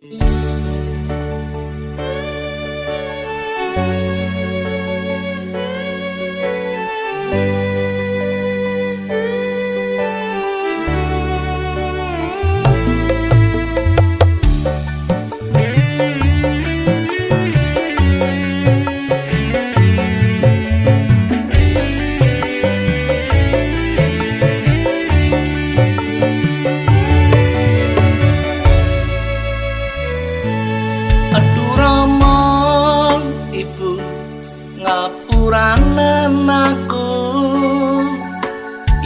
Música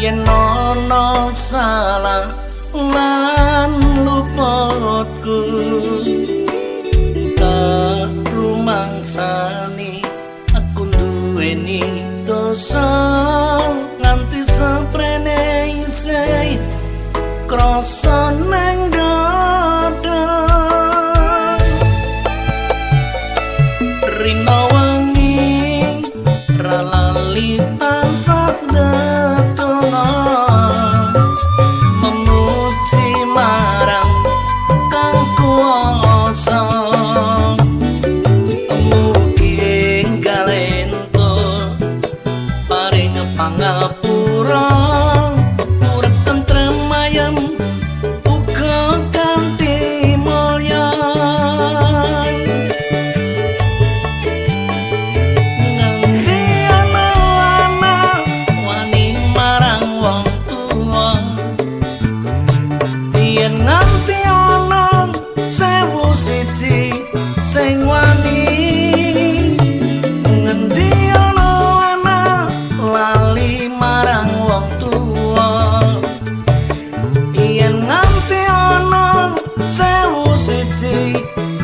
yen ana salah lan lupaku. Tak rumangsani aku duweni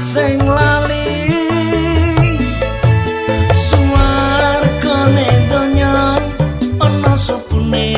sing lali. Suar kone donya ana sopune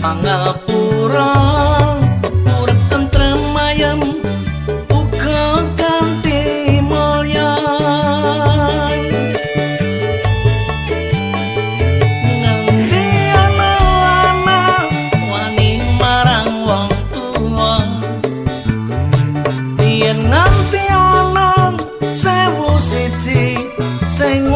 pangapura ora tentrem ayem uga kanthi mulya ngendi ana wani marang wong tua. Yen nganti ana sewu siji sing